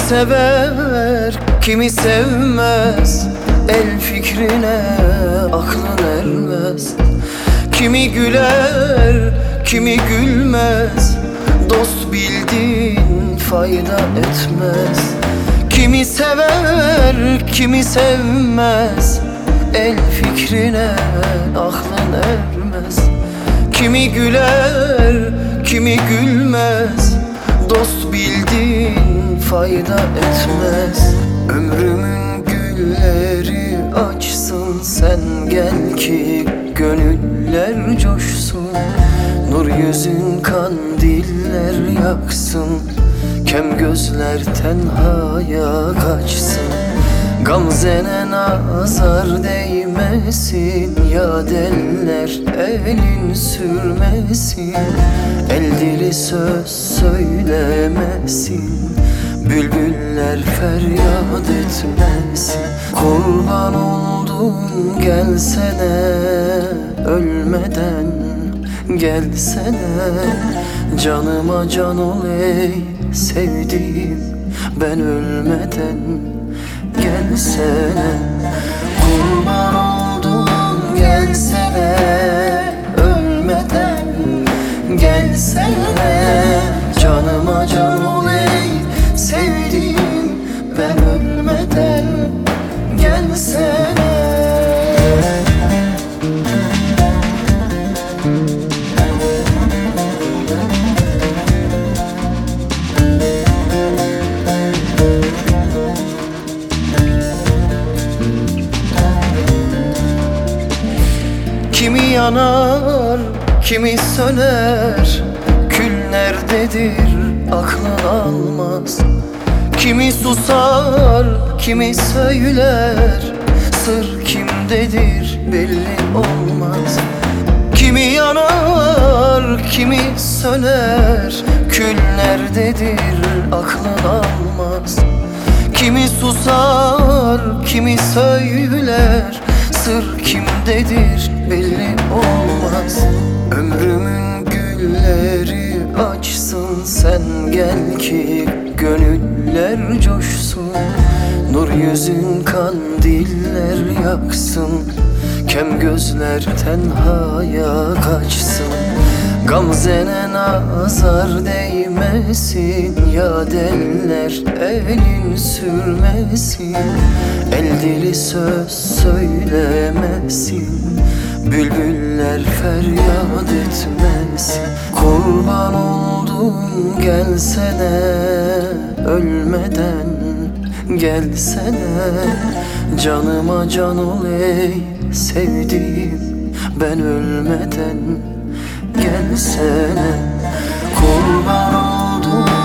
sever, kimi sevmez. El fikrine aklın ermez. Kimi güler, kimi gülmez. Dost bildiğin fayda etmez. Kimi sever, kimi sevmez. El fikrine aklın ermez. Kimi güler, kimi gülmez fayda etmez. Ömrümün gülleri açsın Sen gel ki gönüller coşsun. Nur yüzün kandiller yaksın Kem gözler tenhaya kaçsın. Gamzene nazar değmesin Ya deller elin sürmesin. El dili söz söylemesin Bülbüller feryat etmesin. Kurban oldum gelsene Ölmeden gelsene. Canıma can ol ey sevdiğim Ben ölmeden gelsene. Kurban oldum gelsene Kimi yanar, kimi söner Kül nerededir aklın almaz. Kimi susar, kimi söyler Sır kimdedir belli olmaz. Kimi yanar, kimi söner Kül nerededir aklın almaz. Kimi susar, kimi söyler Sır kimdedir belli olmaz. Ömrümün gülleri açsın Sen gel ki gönüller coşsun. Nur yüzün kandiller yaksın Kem gözler tenhaya kaçsın. Gamzene nazar değmesin Ya deller elin sürmesin El dili söz söylemesin Bülbüller feryat etmesin. Kurban oldum gelsene Ölmeden gelsene. Canıma can ol ey sevdiğim Ben ölmeden gelsene. Kurban oldum